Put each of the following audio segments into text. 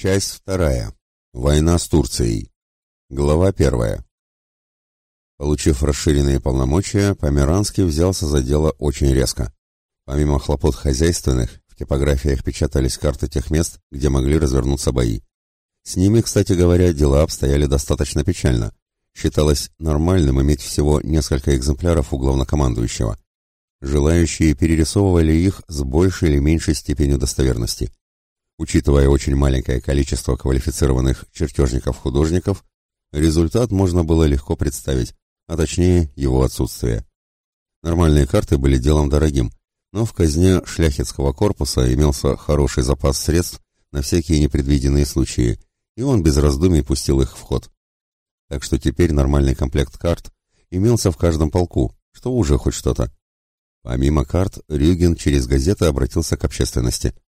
Часть вторая. Война с Турцией. Глава первая. Получив расширенные полномочия, Померанский взялся за дело очень резко. Помимо хлопот хозяйственных, в типографиях печатались карты тех мест, где могли развернуться бои. С ними, кстати говоря, дела обстояли достаточно печально. Считалось нормальным иметь всего несколько экземпляров у главнокомандующего. Желающие перерисовывали их с большей или меньшей степенью достоверности. Учитывая очень маленькое количество квалифицированных чертежников-художников, результат можно было легко представить, а точнее его отсутствие. Нормальные карты были делом дорогим, но в казне шляхетского корпуса имелся хороший запас средств на всякие непредвиденные случаи, и он без раздумий пустил их в ход. Так что теперь нормальный комплект карт имелся в каждом полку, что уже хоть что-то. Помимо карт, Рюген через газеты обратился к общественности –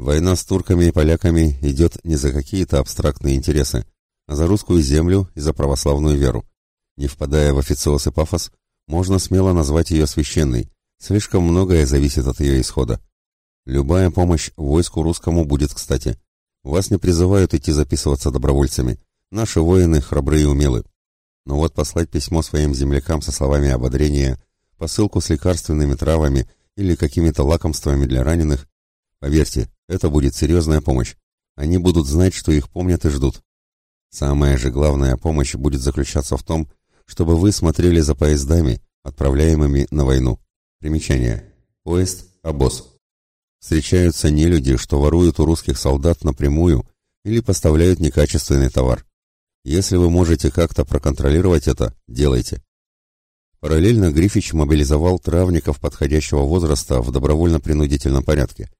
Война с турками и поляками идет не за какие-то абстрактные интересы, а за русскую землю и за православную веру. Не впадая в официоз и пафос, можно смело назвать ее священной, слишком многое зависит от ее исхода. Любая помощь войску русскому будет кстати. Вас не призывают идти записываться добровольцами. Наши воины храбрые и умелы. Но вот послать письмо своим землякам со словами ободрения, посылку с лекарственными травами или какими-то лакомствами для раненых, поверьте, это будет серьезная помощь. Они будут знать, что их помнят и ждут. Самая же главная помощь будет заключаться в том, чтобы вы смотрели за поездами, отправляемыми на войну. Примечание. Поезд – обоз. Встречаются не люди, что воруют у русских солдат напрямую или поставляют некачественный товар. Если вы можете как-то проконтролировать это, делайте. Параллельно Грифич мобилизовал травников подходящего возраста в добровольно-принудительном порядке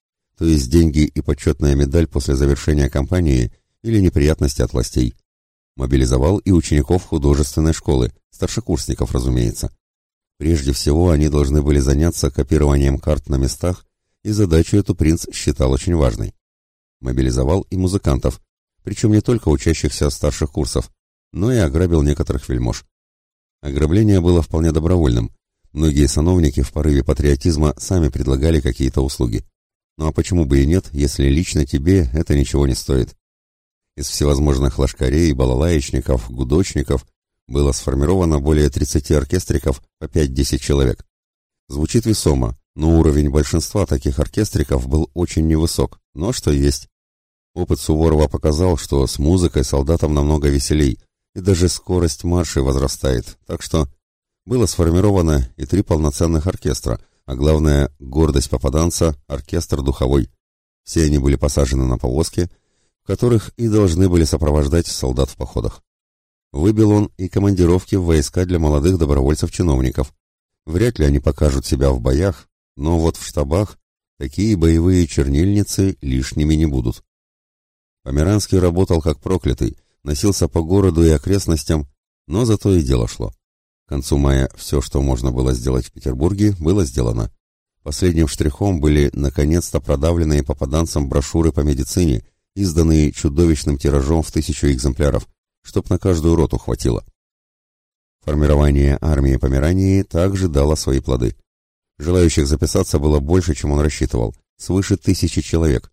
то есть деньги и почетная медаль после завершения кампании или неприятности от властей. Мобилизовал и учеников художественной школы, старшекурсников, разумеется. Прежде всего, они должны были заняться копированием карт на местах, и задачу эту принц считал очень важной. Мобилизовал и музыкантов, причем не только учащихся старших курсов, но и ограбил некоторых вельмож. Ограбление было вполне добровольным. Многие сановники в порыве патриотизма сами предлагали какие-то услуги. Ну а почему бы и нет, если лично тебе это ничего не стоит? Из всевозможных ложкарей, балалаечников, гудочников было сформировано более 30 оркестриков по 5-10 человек. Звучит весомо, но уровень большинства таких оркестриков был очень невысок, но что есть. Опыт Суворова показал, что с музыкой солдатам намного веселей, и даже скорость маршей возрастает, так что было сформировано и три полноценных оркестра, а главное, гордость попаданца – оркестр духовой. Все они были посажены на повозки, в которых и должны были сопровождать солдат в походах. Выбил он и командировки в войска для молодых добровольцев-чиновников. Вряд ли они покажут себя в боях, но вот в штабах такие боевые чернильницы лишними не будут. Померанский работал как проклятый, носился по городу и окрестностям, но зато и дело шло. К концу мая все, что можно было сделать в Петербурге, было сделано. Последним штрихом были наконец-то продавленные попаданцам брошюры по медицине, изданные чудовищным тиражом в тысячу экземпляров, чтоб на каждую роту хватило. Формирование армии Померании также дало свои плоды. Желающих записаться было больше, чем он рассчитывал, свыше тысячи человек.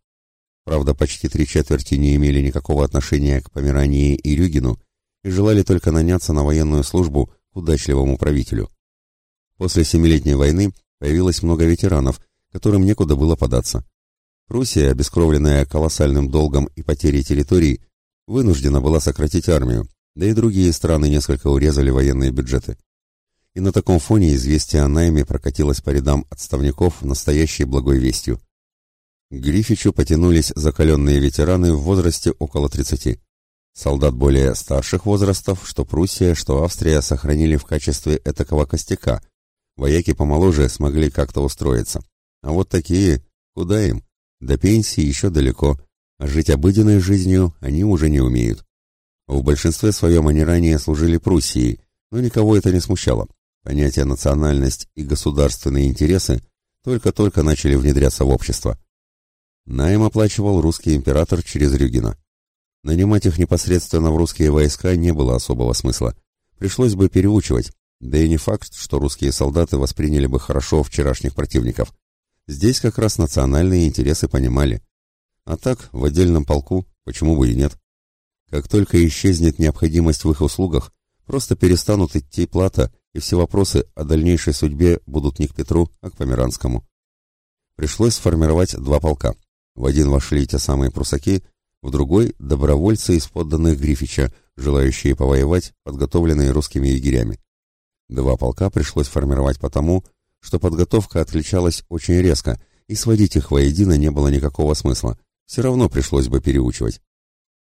Правда, почти три четверти не имели никакого отношения к Померании и Рюгину и желали только наняться на военную службу удачливому правителю. После Семилетней войны появилось много ветеранов, которым некуда было податься. Пруссия, обескровленная колоссальным долгом и потерей территорий, вынуждена была сократить армию, да и другие страны несколько урезали военные бюджеты. И на таком фоне известие о найме прокатилось по рядам отставников настоящей благой вестью. К Грифичу потянулись закаленные ветераны в возрасте около 30. Солдат более старших возрастов, что Пруссия, что Австрия сохранили в качестве этакого костяка. Вояки помоложе смогли как-то устроиться. А вот такие, куда им? До пенсии еще далеко, а жить обыденной жизнью они уже не умеют. В большинстве своем они ранее служили Пруссии, но никого это не смущало. Понятия национальность и государственные интересы только-только начали внедряться в общество. Найм оплачивал русский император через Рюгина. Нанимать их непосредственно в русские войска не было особого смысла. Пришлось бы переучивать, да и не факт, что русские солдаты восприняли бы хорошо вчерашних противников. Здесь как раз национальные интересы понимали. А так, в отдельном полку, почему бы и нет. Как только исчезнет необходимость в их услугах, просто перестанут идти плата, и все вопросы о дальнейшей судьбе будут не к Петру, а к Померанскому. Пришлось сформировать два полка. В один вошли те самые прусаки, в другой – добровольцы из подданных Грифича, желающие повоевать, подготовленные русскими егерями. Два полка пришлось формировать потому, что подготовка отличалась очень резко, и сводить их воедино не было никакого смысла, все равно пришлось бы переучивать.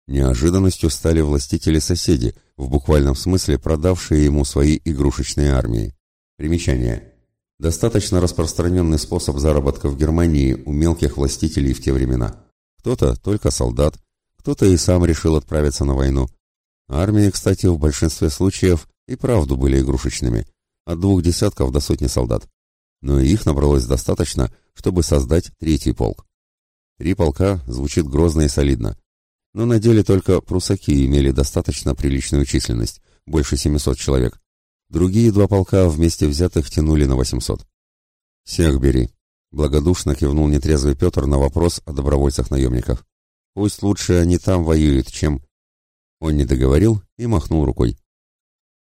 Неожиданностью стали властители-соседи, в буквальном смысле продавшие ему свои игрушечные армии. Примечание. Достаточно распространенный способ заработка в Германии у мелких властителей в те времена. Кто-то только солдат, кто-то и сам решил отправиться на войну. Армии, кстати, в большинстве случаев и правду были игрушечными, от двух десятков до сотни солдат. Но их набралось достаточно, чтобы создать третий полк. Три полка звучит грозно и солидно, но на деле только прусаки имели достаточно приличную численность, больше 700 человек. Другие два полка вместе взятых тянули на 800. «Всех бери», — благодушно кивнул нетрезвый Петр на вопрос о добровольцах-наемниках. «Пусть лучше они там воюют, чем...» Он не договорил и махнул рукой.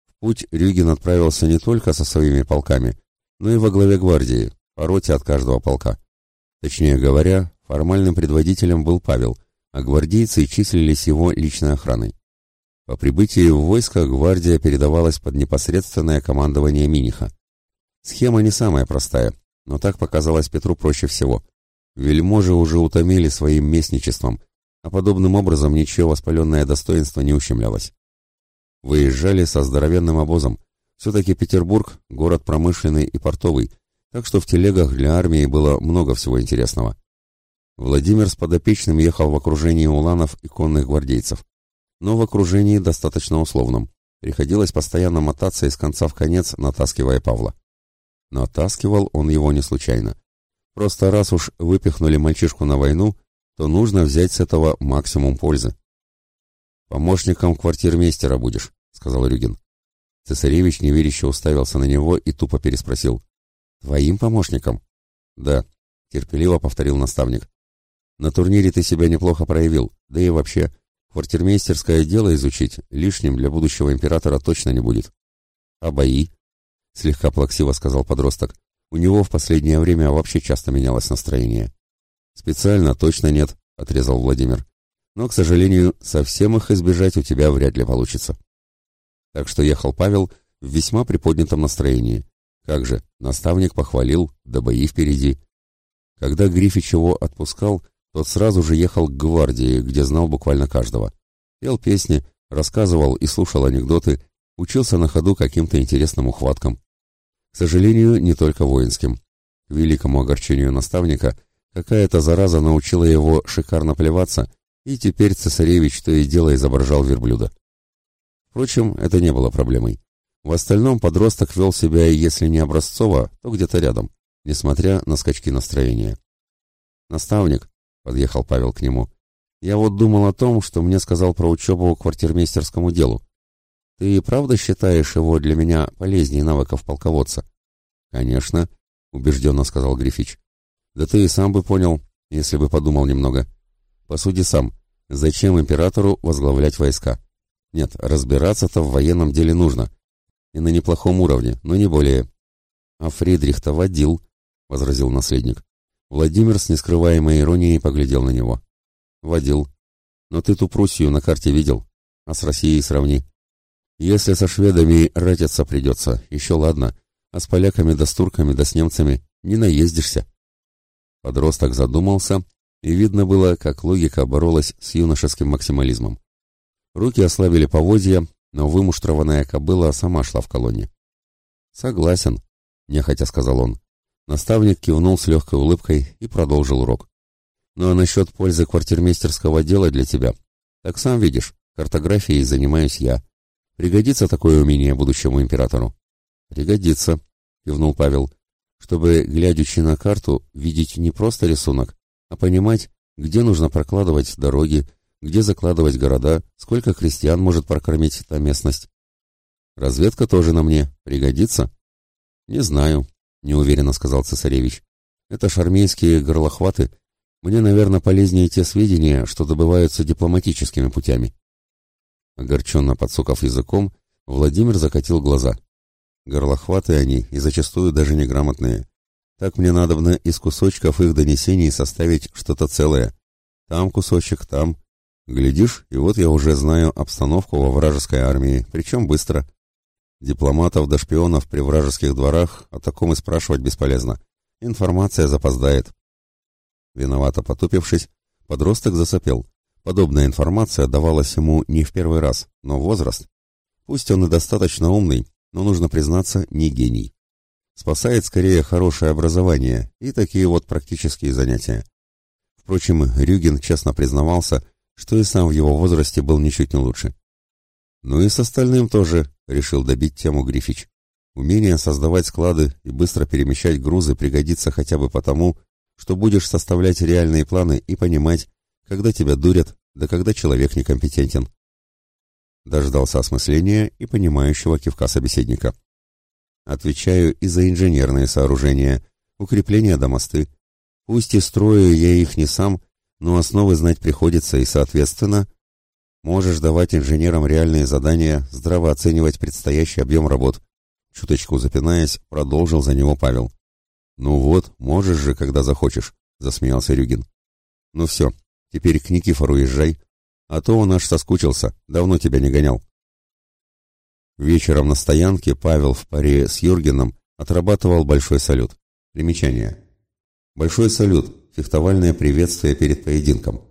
В путь Рюгин отправился не только со своими полками, но и во главе гвардии, по роте от каждого полка. Точнее говоря, формальным предводителем был Павел — а гвардейцы числились его личной охраной. По прибытии в войско гвардия передавалась под непосредственное командование Миниха. Схема не самая простая, но так показалось Петру проще всего. Вельможи уже утомили своим местничеством, а подобным образом ничего воспаленное достоинство не ущемлялось. Выезжали со здоровенным обозом. Все-таки Петербург – город промышленный и портовый, так что в телегах для армии было много всего интересного. Владимир с подопечным ехал в окружении уланов и конных гвардейцев. Но в окружении достаточно условном. Приходилось постоянно мотаться из конца в конец, натаскивая Павла. Натаскивал он его не случайно. Просто раз уж выпихнули мальчишку на войну, то нужно взять с этого максимум пользы. «Помощником квартирмейстера будешь», — сказал Рюгин. Цесаревич неверяще уставился на него и тупо переспросил. «Твоим помощником?» «Да», — терпеливо повторил наставник. На турнире ты себя неплохо проявил, да и вообще, квартирмейстерское дело изучить лишним для будущего императора точно не будет. А бои? Слегка плаксиво сказал подросток. У него в последнее время вообще часто менялось настроение. Специально точно нет, отрезал Владимир. Но, к сожалению, совсем их избежать у тебя вряд ли получится. Так что ехал Павел в весьма приподнятом настроении. Как же, наставник похвалил, да бои впереди. Когда Грифич его отпускал, тот сразу же ехал к гвардии, где знал буквально каждого. Пел песни, рассказывал и слушал анекдоты, учился на ходу каким-то интересным ухваткам. К сожалению, не только воинским. К великому огорчению наставника, какая-то зараза научила его шикарно плеваться, и теперь цесаревич то и дело изображал верблюда. Впрочем, это не было проблемой. В остальном подросток вел себя, если не образцово, то где-то рядом, несмотря на скачки настроения. Наставник, Подъехал Павел к нему. Я вот думал о том, что мне сказал про учебу квартирмейстерскому делу. Ты правда считаешь его для меня полезнее навыков полководца? Конечно, убежденно сказал Грифич. Да ты и сам бы понял, если бы подумал немного. Посуди сам, зачем императору возглавлять войска? Нет, разбираться-то в военном деле нужно. И на неплохом уровне, но не более. А Фридрих-то водил, возразил наследник. Владимир с нескрываемой иронией поглядел на него. «Водил. Но ты ту Пруссию на карте видел, а с Россией сравни. Если со шведами ратиться придется, еще ладно, а с поляками да с турками да с немцами не наездишься». Подросток задумался, и видно было, как логика боролась с юношеским максимализмом. Руки ослабили поводья, но вымуштрованная кобыла сама шла в колонне. «Согласен», — нехотя сказал он. Наставник кивнул с легкой улыбкой и продолжил урок. «Ну а насчет пользы квартирмейстерского дела для тебя? Так сам видишь, картографией занимаюсь я. Пригодится такое умение будущему императору?» «Пригодится», — кивнул Павел, «чтобы, глядячи на карту, видеть не просто рисунок, а понимать, где нужно прокладывать дороги, где закладывать города, сколько крестьян может прокормить та местность. Разведка тоже на мне пригодится?» «Не знаю», — неуверенно сказал цесаревич. «Это ж армейские горлохваты. Мне, наверное, полезнее те сведения, что добываются дипломатическими путями. Огорченно подсоков языком, Владимир закатил глаза. Горлохваты они и зачастую даже неграмотные. Так мне надобно из кусочков их донесений составить что-то целое. Там кусочек, там. Глядишь, и вот я уже знаю обстановку во вражеской армии, причем быстро. Дипломатов до шпионов при вражеских дворах о таком и спрашивать бесполезно. Информация запоздает. Виновато потупившись, подросток засопел. Подобная информация давалась ему не в первый раз, но возраст. Пусть он и достаточно умный, но, нужно признаться, не гений. Спасает скорее хорошее образование и такие вот практические занятия. Впрочем, Рюгин честно признавался, что и сам в его возрасте был ничуть не лучше. Ну и с остальным тоже, решил добить тему Грифич. Умение создавать склады и быстро перемещать грузы пригодится хотя бы потому, что будешь составлять реальные планы и понимать, когда тебя дурят, да когда человек некомпетентен. Дождался осмысления и понимающего кивка собеседника. Отвечаю и за инженерные сооружения, укрепления до мосты. Пусть и строю я их не сам, но основы знать приходится, и, соответственно, можешь давать инженерам реальные задания, здраво оценивать предстоящий объем работ. Чуточку запинаясь, продолжил за него Павел. «Ну вот, можешь же, когда захочешь», — засмеялся Рюгин. «Ну все, теперь к Никифору езжай, а то он аж соскучился, давно тебя не гонял». Вечером на стоянке Павел в паре с Юргеном отрабатывал большой салют. Примечание. Большой салют – фехтовальное приветствие перед поединком.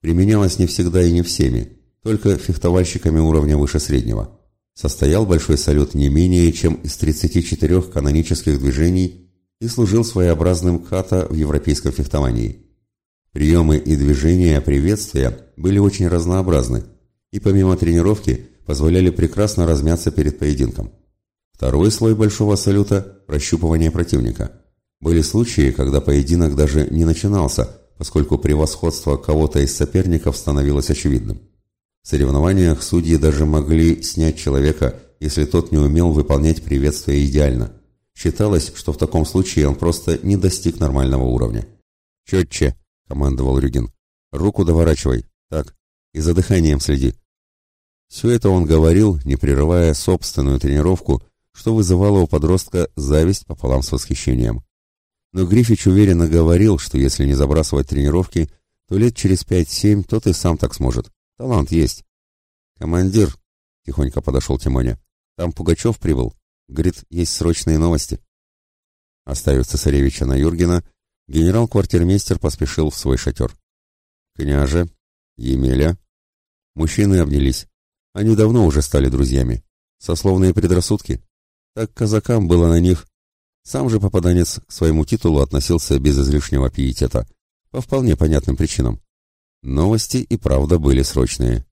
Применялось не всегда и не всеми, только фехтовальщиками уровня выше среднего. Состоял большой салют не менее чем из 34 канонических движений и служил своеобразным ката в европейском фехтовании. Приемы и движения приветствия были очень разнообразны, и помимо тренировки позволяли прекрасно размяться перед поединком. Второй слой большого салюта – прощупывание противника. Были случаи, когда поединок даже не начинался, поскольку превосходство кого-то из соперников становилось очевидным. В соревнованиях судьи даже могли снять человека, если тот не умел выполнять приветствие идеально. Считалось, что в таком случае он просто не достиг нормального уровня. «Четче!» – командовал Рюгин. «Руку доворачивай. Так. И за дыханием следи. Все это он говорил, не прерывая собственную тренировку, что вызывало у подростка зависть пополам с восхищением. Но Грифич уверенно говорил, что если не забрасывать тренировки, то лет через пять-семь тот и сам так сможет. Талант есть. «Командир», — тихонько подошел Тимоня, — «там Пугачев прибыл. Говорит, есть срочные новости». Оставив цесаревича на Юргена, генерал-квартирмейстер поспешил в свой шатер. «Княже, Емеля...» Мужчины обнялись. Они давно уже стали друзьями. Сословные предрассудки. Так казакам было на них. Сам же попаданец к своему титулу относился без излишнего пиетета. По вполне понятным причинам. Новости и правда были срочные.